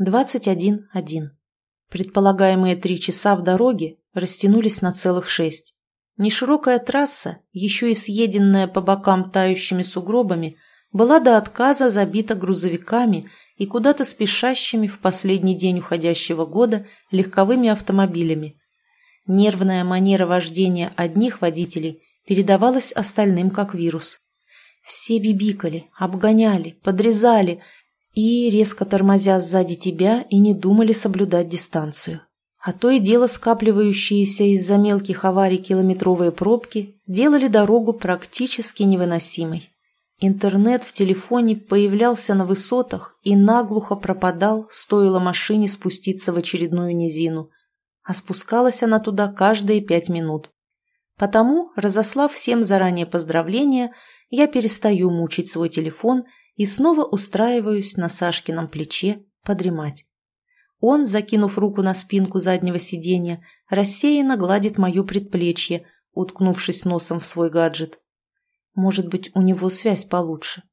21.1. Предполагаемые три часа в дороге растянулись на целых шесть. Неширокая трасса, еще и съеденная по бокам тающими сугробами, была до отказа забита грузовиками и куда-то спешащими в последний день уходящего года легковыми автомобилями. Нервная манера вождения одних водителей передавалась остальным как вирус. Все бибикали, обгоняли, подрезали и, резко тормозя сзади тебя, и не думали соблюдать дистанцию. А то и дело скапливающиеся из-за мелких аварий километровые пробки делали дорогу практически невыносимой. Интернет в телефоне появлялся на высотах и наглухо пропадал, стоило машине спуститься в очередную низину. А спускалась она туда каждые пять минут. Потому, разослав всем заранее поздравления, я перестаю мучить свой телефон и снова устраиваюсь на Сашкином плече подремать. Он, закинув руку на спинку заднего сиденья, рассеянно гладит мое предплечье, уткнувшись носом в свой гаджет. Может быть, у него связь получше.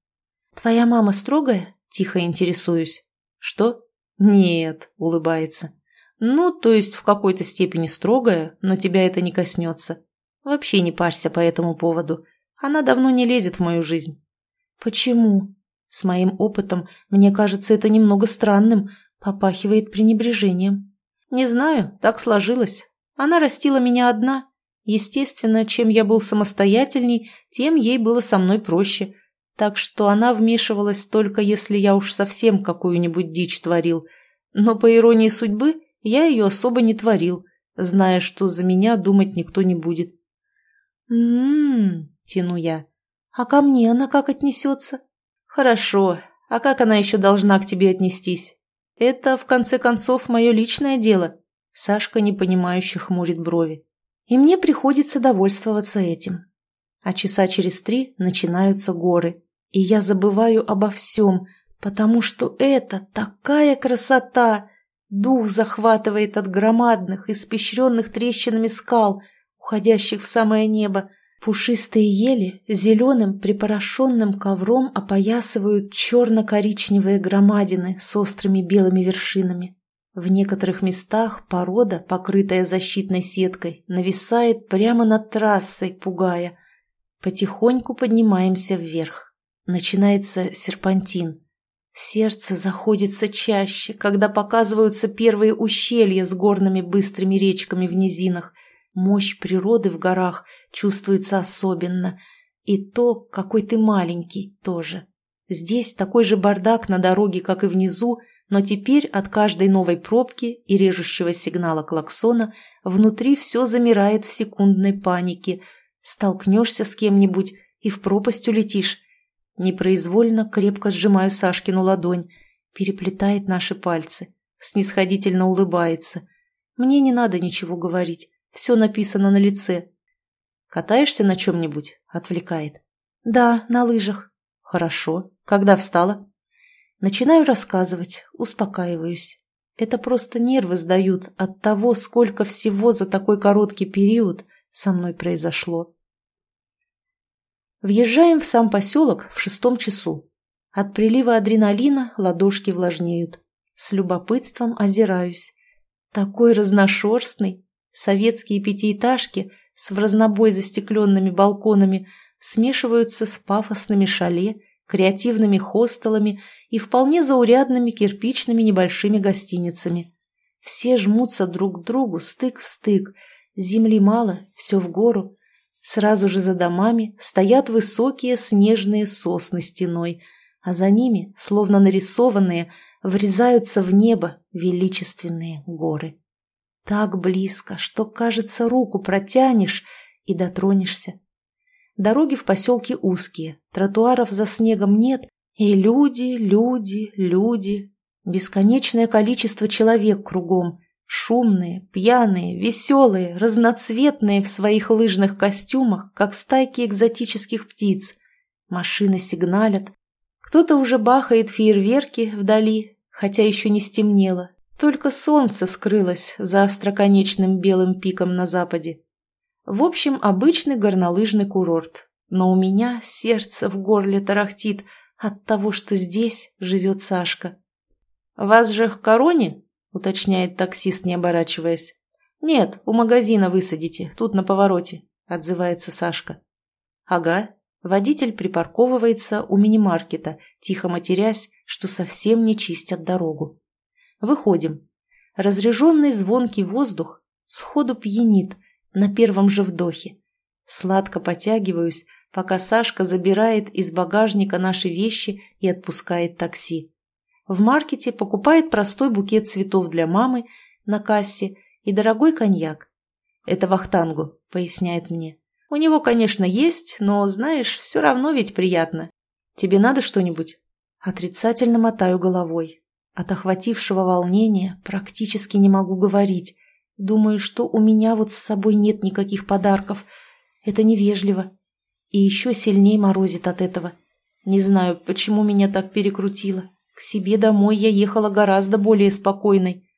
«Твоя мама строгая?» – тихо интересуюсь. «Что?» «Нет», – улыбается. «Ну, то есть в какой-то степени строгая, но тебя это не коснется. Вообще не парься по этому поводу. Она давно не лезет в мою жизнь». «Почему?» С моим опытом мне кажется это немного странным, попахивает пренебрежением. «Не знаю, так сложилось. Она растила меня одна, Естественно, чем я был самостоятельней, тем ей было со мной проще. Так что она вмешивалась только если я уж совсем какую-нибудь дичь творил. Но, по иронии судьбы, я ее особо не творил, зная, что за меня думать никто не будет. «М-м-м», тяну я. «А ко мне она как отнесется?» «Хорошо. А как она еще должна к тебе отнестись? Это, в конце концов, мое личное дело». Сашка непонимающе хмурит брови и мне приходится довольствоваться этим. А часа через три начинаются горы, и я забываю обо всем, потому что это такая красота! Дух захватывает от громадных, испещренных трещинами скал, уходящих в самое небо. Пушистые ели зеленым припорошенным ковром опоясывают черно-коричневые громадины с острыми белыми вершинами. В некоторых местах порода, покрытая защитной сеткой, нависает прямо над трассой, пугая. Потихоньку поднимаемся вверх. Начинается серпантин. Сердце заходится чаще, когда показываются первые ущелья с горными быстрыми речками в низинах. Мощь природы в горах чувствуется особенно. И то, какой ты маленький, тоже. Здесь такой же бардак на дороге, как и внизу, но теперь от каждой новой пробки и режущего сигнала клаксона внутри все замирает в секундной панике. Столкнешься с кем-нибудь и в пропасть улетишь. Непроизвольно крепко сжимаю Сашкину ладонь, переплетает наши пальцы, снисходительно улыбается. Мне не надо ничего говорить, все написано на лице. «Катаешься на чем-нибудь?» – отвлекает. «Да, на лыжах». «Хорошо. Когда встала?» Начинаю рассказывать, успокаиваюсь. Это просто нервы сдают от того, сколько всего за такой короткий период со мной произошло. Въезжаем в сам поселок в шестом часу. От прилива адреналина ладошки влажнеют. С любопытством озираюсь. Такой разношерстный. Советские пятиэтажки с в разнобой застекленными балконами смешиваются с пафосными шале креативными хостелами и вполне заурядными кирпичными небольшими гостиницами. Все жмутся друг к другу стык в стык, земли мало, все в гору. Сразу же за домами стоят высокие снежные сосны стеной, а за ними, словно нарисованные, врезаются в небо величественные горы. Так близко, что, кажется, руку протянешь и дотронешься. Дороги в поселке узкие, тротуаров за снегом нет, и люди, люди, люди. Бесконечное количество человек кругом. Шумные, пьяные, веселые, разноцветные в своих лыжных костюмах, как стайки экзотических птиц. Машины сигналят. Кто-то уже бахает фейерверки вдали, хотя еще не стемнело. Только солнце скрылось за остроконечным белым пиком на западе. В общем, обычный горнолыжный курорт. Но у меня сердце в горле тарахтит от того, что здесь живет Сашка. «Вас же к короне?» – уточняет таксист, не оборачиваясь. «Нет, у магазина высадите, тут на повороте», – отзывается Сашка. «Ага». Водитель припарковывается у мини-маркета, тихо матерясь, что совсем не чистят дорогу. Выходим. Разреженный звонкий воздух сходу пьянит на первом же вдохе. Сладко потягиваюсь, пока Сашка забирает из багажника наши вещи и отпускает такси. В маркете покупает простой букет цветов для мамы на кассе и дорогой коньяк. «Это Вахтангу», — поясняет мне. «У него, конечно, есть, но, знаешь, все равно ведь приятно. Тебе надо что-нибудь?» Отрицательно мотаю головой. От охватившего волнения практически не могу говорить. Думаю, что у меня вот с собой нет никаких подарков. Это невежливо. И еще сильнее морозит от этого. Не знаю, почему меня так перекрутило. К себе домой я ехала гораздо более спокойной.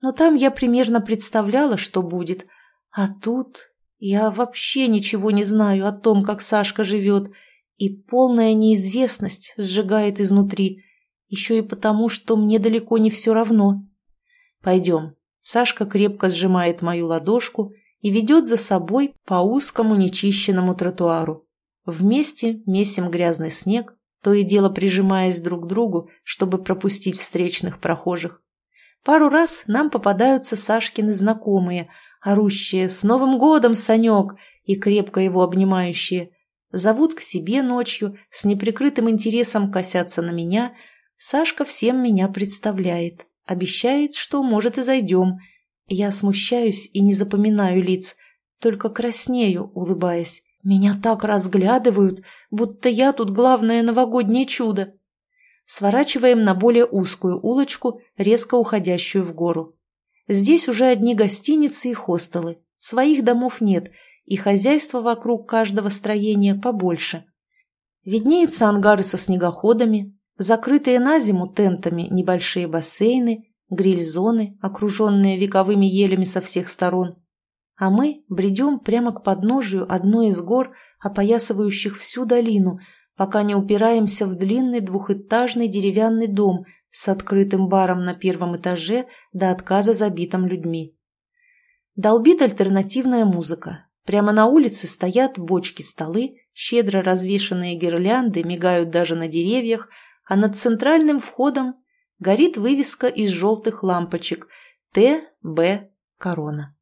Но там я примерно представляла, что будет. А тут я вообще ничего не знаю о том, как Сашка живет, и полная неизвестность сжигает изнутри. Еще и потому, что мне далеко не все равно. Пойдем. Сашка крепко сжимает мою ладошку и ведет за собой по узкому нечищенному тротуару. Вместе месим грязный снег, то и дело прижимаясь друг к другу, чтобы пропустить встречных прохожих. Пару раз нам попадаются Сашкины знакомые, орущие «С Новым годом, Санек!» и крепко его обнимающие. Зовут к себе ночью, с неприкрытым интересом косятся на меня. Сашка всем меня представляет, обещает, что, может, и зайдем. Я смущаюсь и не запоминаю лиц, только краснею, улыбаясь. Меня так разглядывают, будто я тут главное новогоднее чудо. Сворачиваем на более узкую улочку, резко уходящую в гору. Здесь уже одни гостиницы и хостелы. Своих домов нет, и хозяйство вокруг каждого строения побольше. Виднеются ангары со снегоходами, закрытые на зиму тентами небольшие бассейны, гриль-зоны, окруженные вековыми елями со всех сторон а мы бредем прямо к подножию одной из гор, опоясывающих всю долину, пока не упираемся в длинный двухэтажный деревянный дом с открытым баром на первом этаже до отказа забитым людьми. Долбит альтернативная музыка. Прямо на улице стоят бочки-столы, щедро развешанные гирлянды мигают даже на деревьях, а над центральным входом горит вывеска из желтых лампочек «Т.Б. Корона».